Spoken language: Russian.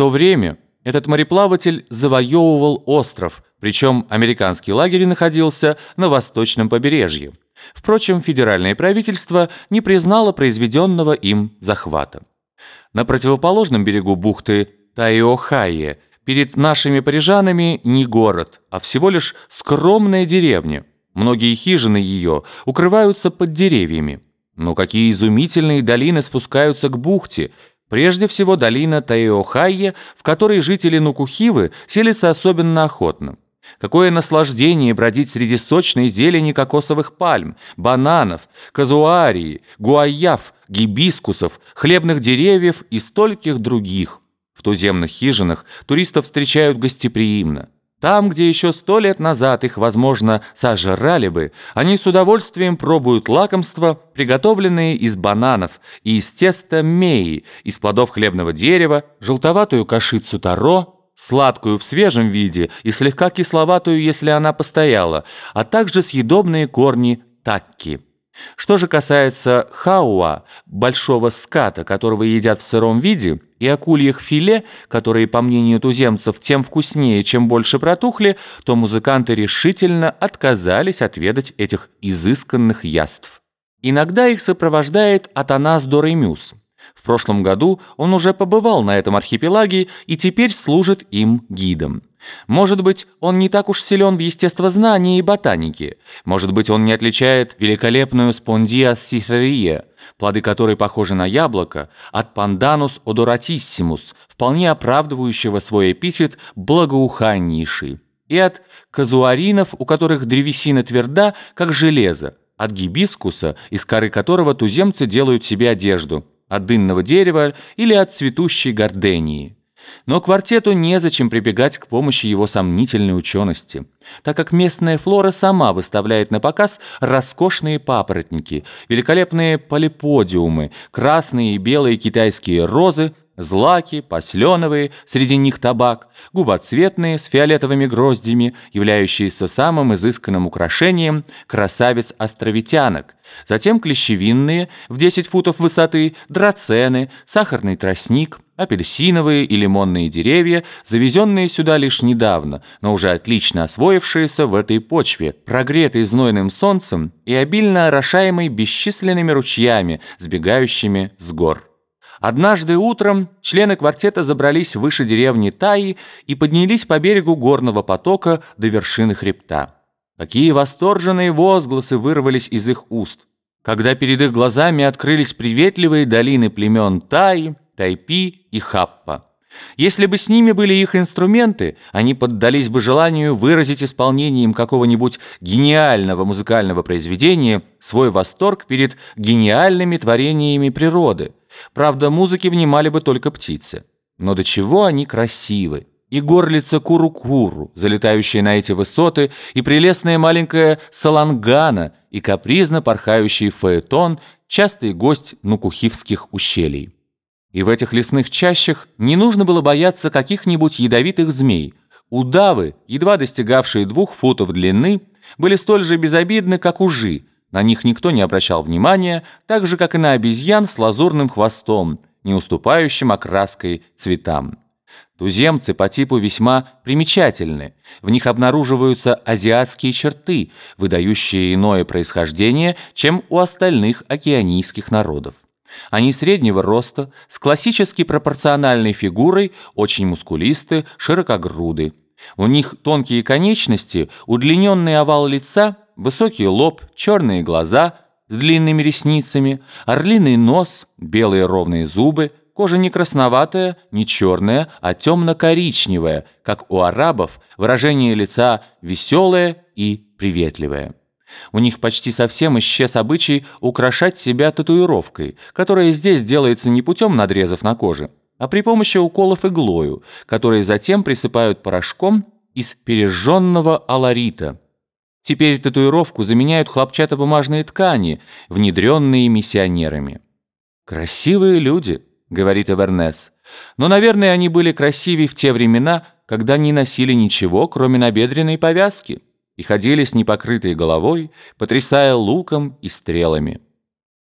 то время этот мореплаватель завоевывал остров, причем американский лагерь находился на восточном побережье. Впрочем, федеральное правительство не признало произведенного им захвата. На противоположном берегу бухты Тайохайе перед нашими парижанами не город, а всего лишь скромная деревня. Многие хижины ее укрываются под деревьями. Но какие изумительные долины спускаются к бухте, Прежде всего долина Таиохайе, в которой жители Нукухивы селятся особенно охотно. Какое наслаждение бродить среди сочной зелени кокосовых пальм, бананов, казуарии, гуаяв, гибискусов, хлебных деревьев и стольких других. В туземных хижинах туристов встречают гостеприимно. Там, где еще сто лет назад их, возможно, сожрали бы, они с удовольствием пробуют лакомства, приготовленные из бананов и из теста меи, из плодов хлебного дерева, желтоватую кашицу таро, сладкую в свежем виде и слегка кисловатую, если она постояла, а также съедобные корни такки. Что же касается хауа, большого ската, которого едят в сыром виде, и акульих филе, которые, по мнению туземцев, тем вкуснее, чем больше протухли, то музыканты решительно отказались отведать этих изысканных яств. Иногда их сопровождает Атанас Доремюс. В прошлом году он уже побывал на этом архипелаге и теперь служит им гидом. Может быть, он не так уж силен в естествознании и ботанике. Может быть, он не отличает великолепную спондия сиферия, плоды которой похожи на яблоко, от панданус одоратиссимус, вполне оправдывающего свой эпитет благоуханнейший, и от казуаринов, у которых древесина тверда, как железо, от гибискуса, из коры которого туземцы делают себе одежду, от дынного дерева или от цветущей гордении. Но квартету незачем прибегать к помощи его сомнительной учености, так как местная флора сама выставляет на показ роскошные папоротники, великолепные полиподиумы, красные и белые китайские розы, злаки, посленовые, среди них табак, губоцветные с фиолетовыми гроздями, являющиеся самым изысканным украшением красавиц-островитянок, затем клещевинные в 10 футов высоты, драцены, сахарный тростник, апельсиновые и лимонные деревья, завезенные сюда лишь недавно, но уже отлично освоившиеся в этой почве, прогретые знойным солнцем и обильно орошаемой бесчисленными ручьями, сбегающими с гор. Однажды утром члены квартета забрались выше деревни Таи и поднялись по берегу горного потока до вершины хребта. Какие восторженные возгласы вырвались из их уст, когда перед их глазами открылись приветливые долины племен Таи, Тайпи и Хаппа. Если бы с ними были их инструменты, они поддались бы желанию выразить исполнением какого-нибудь гениального музыкального произведения свой восторг перед гениальными творениями природы. Правда, музыке внимали бы только птицы. Но до чего они красивы! И горлица Куру-Куру, залетающая на эти высоты, и прелестная маленькая Салангана, и капризно порхающий фаэтон, частый гость нукухивских ущелий. И в этих лесных чащах не нужно было бояться каких-нибудь ядовитых змей. Удавы, едва достигавшие двух футов длины, были столь же безобидны, как ужи. На них никто не обращал внимания, так же, как и на обезьян с лазурным хвостом, не уступающим окраской цветам. Туземцы по типу весьма примечательны. В них обнаруживаются азиатские черты, выдающие иное происхождение, чем у остальных океанийских народов. Они среднего роста, с классически пропорциональной фигурой, очень мускулисты, широкогруды. У них тонкие конечности, удлиненный овал лица, высокий лоб, черные глаза с длинными ресницами, орлиный нос, белые ровные зубы, кожа не красноватая, не черная, а темно-коричневая, как у арабов, выражение лица веселое и приветливое. У них почти совсем исчез обычай украшать себя татуировкой, которая здесь делается не путем надрезов на коже, а при помощи уколов иглою, которые затем присыпают порошком из пережженного аларита. Теперь татуировку заменяют хлопчатобумажные ткани, внедренные миссионерами. «Красивые люди», — говорит Эвернес, «но, наверное, они были красивее в те времена, когда не носили ничего, кроме набедренной повязки» и ходили с непокрытой головой, потрясая луком и стрелами.